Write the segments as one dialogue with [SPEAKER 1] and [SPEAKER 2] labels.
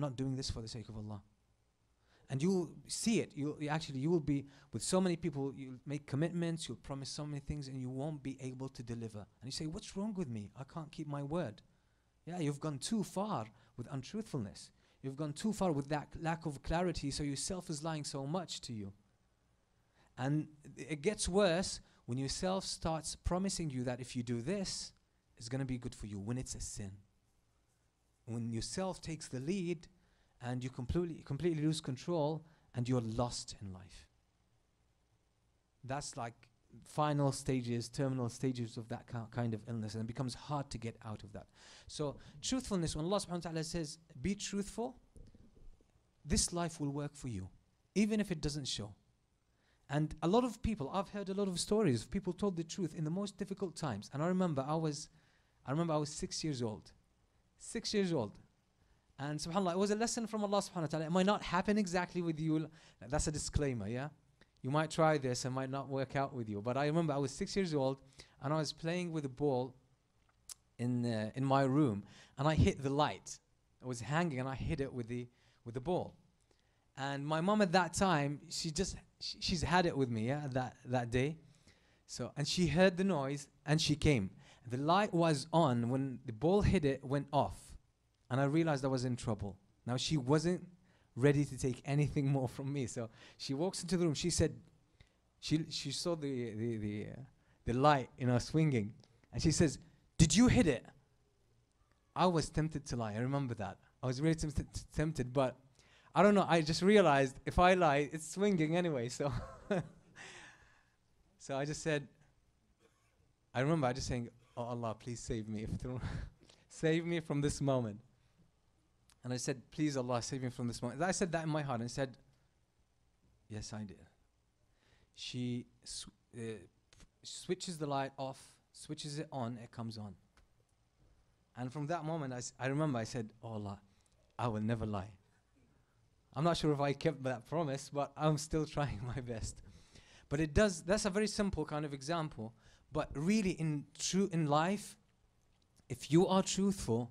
[SPEAKER 1] Not doing this for the sake of Allah. And you will see it. You actually you will be with so many people. You'll make commitments. You'll promise so many things, and you won't be able to deliver. And you say, "What's wrong with me? I can't keep my word." Yeah, you've gone too far with untruthfulness. You've gone too far with that lack of clarity. So yourself is lying so much to you. And it gets worse when yourself starts promising you that if you do this, it's going to be good for you when it's a sin. When yourself takes the lead and you completely completely lose control and you're lost in life. That's like final stages, terminal stages of that kind of illness, and it becomes hard to get out of that. So, truthfulness, when Allah subhanahu wa ta'ala says, be truthful, this life will work for you, even if it doesn't show. And a lot of people, I've heard a lot of stories of people told the truth in the most difficult times. And I remember I was, I remember I was six years old. Six years old. And subhanAllah, it was a lesson from Allah subhanahu wa ta'ala. It might not happen exactly with you. That's a disclaimer, yeah? You might try this it might not work out with you. But I remember I was six years old and I was playing with a ball in, uh, in my room and I hit the light. It was hanging and I hit it with the, with the ball. And my mom at that time, she just, she, she's had it with me, yeah, that, that day. So, and she heard the noise and she came. The light was on when the ball hit it, went off and I realized I was in trouble. Now she wasn't ready to take anything more from me. So she walks into the room. She said, she she saw the the the, uh, the light, in know, swinging, and she says, "Did you hit it?" I was tempted to lie. I remember that. I was really tempted, tempted, but I don't know. I just realized if I lie, it's swinging anyway. So, so I just said. I remember I just saying, "Oh Allah, please save me, save me from this moment." And I said, Please, Allah, save me from this moment. I said that in my heart and I said, Yes, I did. She sw- uh, switches the light off, switches it on, it comes on. And from that moment, I, I remember I said, Oh Allah, I will never lie. I'm not sure if I kept that promise, but I'm still trying my best. But it does, that's a very simple kind of example. But really, in, true, in life, if you are truthful,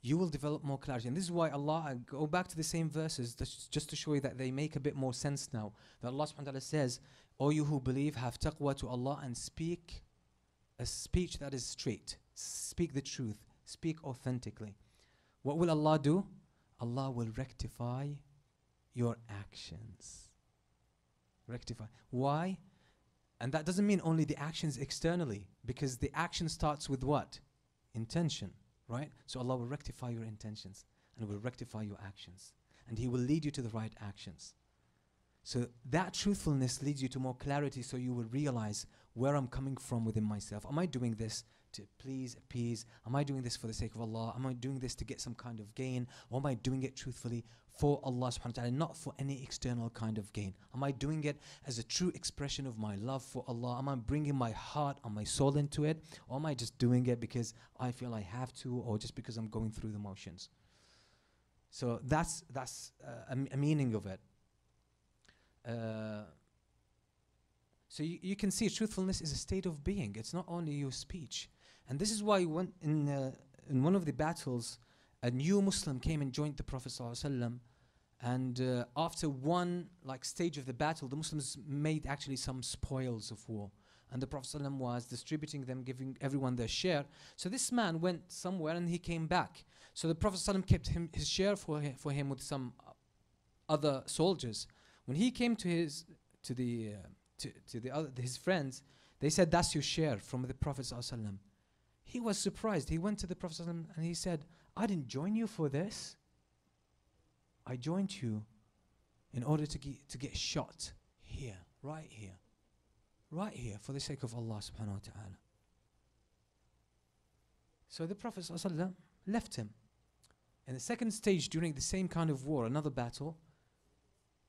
[SPEAKER 1] you will develop more clarity. And this is why Allah, I go back to the same verses just to show you that they make a bit more sense now. That Allah subhanahu wa ta'ala says, O you who believe, have taqwa to Allah and speak a speech that is straight. Speak the truth. Speak authentically. What will Allah do? Allah will rectify your actions. Rectify. Why? And that doesn't mean only the actions externally, because the action starts with what? Intention right? So Allah will rectify your intentions and will rectify your actions. And He will lead you to the right actions. So that truthfulness leads you to more clarity so you will realize where I'm coming from within myself. Am I doing this to please, appease? Am I doing this for the sake of Allah? Am I doing this to get some kind of gain? Or am I doing it truthfully for Allah subhanahu wa ta'ala, not for any external kind of gain? Am I doing it as a true expression of my love for Allah? Am I bringing my heart and my soul into it? Or am I just doing it because I feel I have to or just because I'm going through the motions? So that's, that's uh, a, a meaning of it. Uh, so you, you can see truthfulness is a state of being. It's not only your speech. And this is why when in, uh, in one of the battles, a new Muslim came and joined the Prophet ﷺ, and uh, after one like stage of the battle, the Muslims made actually some spoils of war. And the Prophet ﷺ was distributing them, giving everyone their share. So this man went somewhere and he came back. So the Prophet ﷺ kept him, his share for, hi for him with some other soldiers. When he came to his to the uh, to, to the other his friends, they said, "That's your share from the Prophet He was surprised. He went to the Prophet and he said, "I didn't join you for this. I joined you in order to get to get shot here, right here, right here, for the sake of Allah subhanahu wa taala." So the Prophet left him. In the second stage, during the same kind of war, another battle,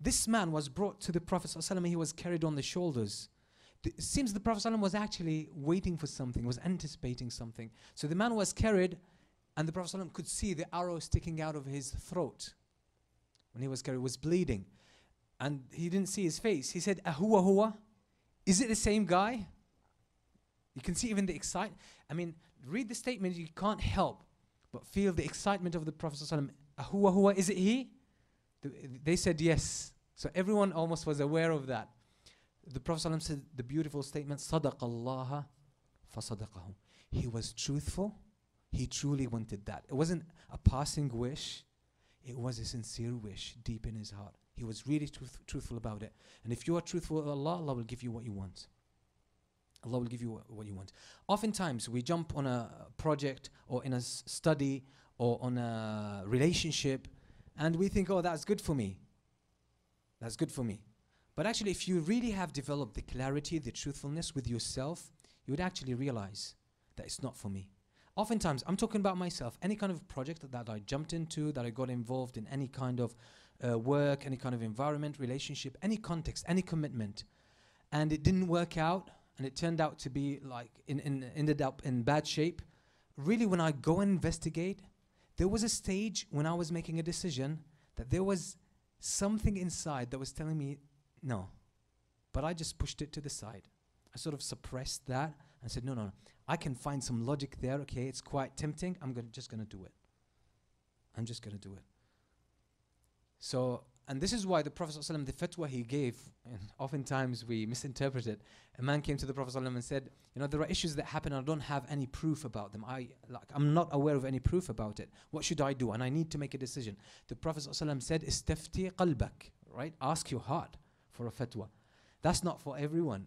[SPEAKER 1] this man was brought to the Prophet ﷺ, he was carried on the shoulders. it seems the Prophet ﷺ was actually waiting for something, was anticipating something. So the man was carried, and the Prophet ﷺ could see the arrow sticking out of his throat. When he was carried, was bleeding. And he didn't see his face. He said, Ahuwa huwa? Is it the same guy? You can see even the excitement. I mean, read the statement, you can't help but feel the excitement of the Prophet ﷺ Ahuwa huwa, is it he? Th- They said yes. So everyone almost was aware of that. The Prophet ﷺ said the beautiful statement, صدق الله فصدقه. He was truthful. He truly wanted that. It wasn't a passing wish. It was a sincere wish deep in his heart. He was really truth- truthful about it. And if you are truthful with Allah, Allah will give you what you want. Allah will give you what, what you want. Oftentimes, we jump on a project or in a s- study or on a relationship and we think, oh, that's good for me. That's good for me. But actually, if you really have developed the clarity, the truthfulness with yourself, you would actually realize that it's not for me. Oftentimes, I'm talking about myself, any kind of project that I jumped into, that I got involved in, any kind of uh, work, any kind of environment, relationship, any context, any commitment, and it didn't work out, and it turned out to be like, in, in, ended up in bad shape. Really, when I go and investigate, there was a stage when I was making a decision that there was something inside that was telling me no. But I just pushed it to the side. I sort of suppressed that and said, no, no, no. I can find some logic there. Okay, it's quite tempting. I'm gonna, just going to do it. I'm just going to do it. So, and this is why the Prophet ﷺ, the fatwa he gave, and oftentimes we misinterpret it. A man came to the Prophet ﷺ and said, you know, there are issues that happen and I don't have any proof about them. I, like, I'm not aware of any proof about it. What should I do? And I need to make a decision. The Prophet ﷺ said, istafti qalbak, right? Ask your heart for a fatwa. That's not for everyone.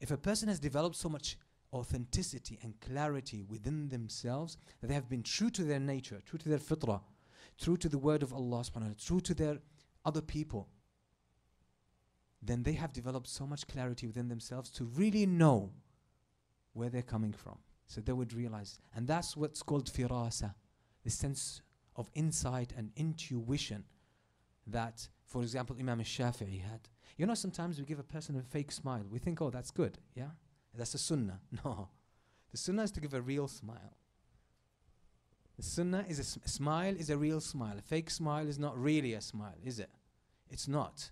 [SPEAKER 1] If a person has developed so much authenticity and clarity within themselves that they have been true to their nature, true to their fitrah, true to the word of Allah subhanahu wa ta'ala, true to their other people, then they have developed so much clarity within themselves to really know where they're coming from. So they would realize. And that's what's called firasa, the sense of insight and intuition that, for example, Imam al-Shafi'i had. You know, sometimes we give a person a fake smile. We think, oh, that's good, yeah? That's a sunnah. No. The sunnah is to give a real smile. Sunnah is a smile is a real smile. A fake smile is not really a smile, is it? It's not.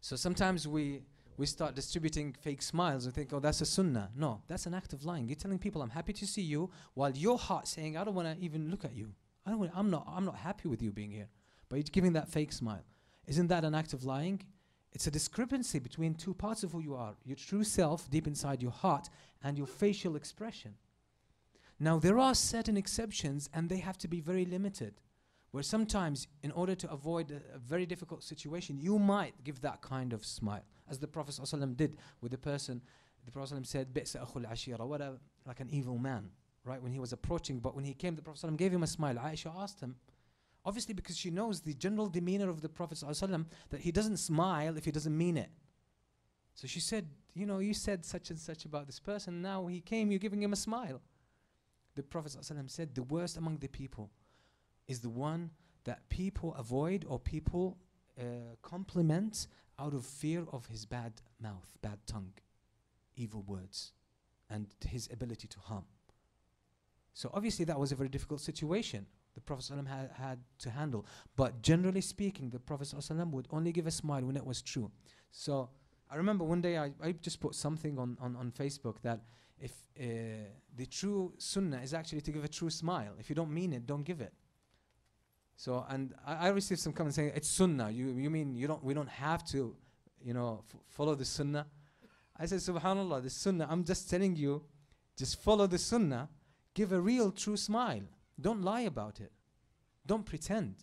[SPEAKER 1] So sometimes we we start distributing fake smiles and think, oh, that's a sunnah. No, that's an act of lying. You're telling people, I'm happy to see you, while your heart saying, I don't want to even look at you. I don't. Wanna, I'm not. I'm not happy with you being here. But you're giving that fake smile. Isn't that an act of lying? It's a discrepancy between two parts of who you are your true self, deep inside your heart, and your facial expression. Now, there are certain exceptions, and they have to be very limited. Where sometimes, in order to avoid a, a very difficult situation, you might give that kind of smile, as the Prophet ﷺ did with the person. The Prophet ﷺ said, "Bi'sa akhul ashira," what a like an evil man, right? When he was approaching, but when he came, the Prophet ﷺ gave him a smile. Aisha asked him, obviously because she knows the general demeanor of the Prophet ﷺ, that he doesn't smile if he doesn't mean it. So she said, you know, you said such and such about this person. Now he came, you're giving him a smile. The Prophet ﷺ said, the worst among the people is the one that people avoid or people uh, compliment out of fear of his bad mouth, bad tongue, evil words, and his ability to harm. So obviously that was a very difficult situation the Prophet ﷺ had, had to handle. But generally speaking, the Prophet ﷺ would only give a smile when it was true. So I remember one day I, I just put something on, on, on Facebook that if uh, the true sunnah is actually to give a true smile. If you don't mean it, don't give it. So and I, I received some comments saying it's sunnah. You you mean you don't we don't have to, you know, follow the sunnah. I said Subhanallah, the sunnah. I'm just telling you, just follow the sunnah. Give a real true smile. Don't lie about it. Don't pretend.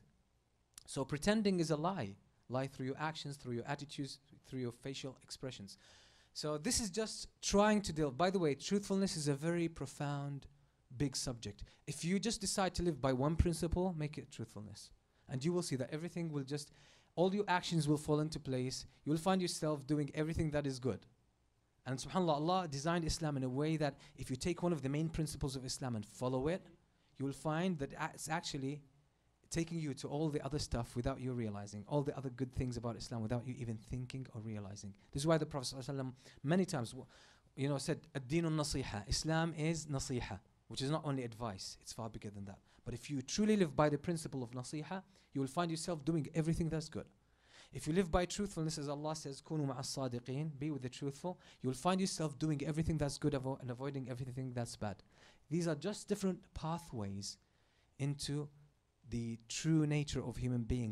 [SPEAKER 1] So pretending is a lie. Lie through your actions, through your attitudes, through your facial expressions. So this is just trying to deal. By the way, truthfulness is a very profound, big subject. If you just decide to live by one principle, make it truthfulness. And you will see that everything will just, all your actions will fall into place. You will find yourself doing everything that is good. And subhanAllah, Allah designed Islam in a way that if you take one of the main principles of Islam and follow it, you will find that it's actually taking you to all the other stuff without you realizing, all the other good things about Islam without you even thinking or realizing. This is why the Prophet ﷺ many times, you know, said, "Ad-dinu nasiha." Islam is nasiha, which is not only advice; it's far bigger than that. But if you truly live by the principle of nasiha, you will find yourself doing everything that's good. If you live by truthfulness, as Allah says, "Kunu sadiqin," be with the truthful, you will find yourself doing everything that's good avo- and avoiding everything that's bad. These are just different pathways into the true nature of human beings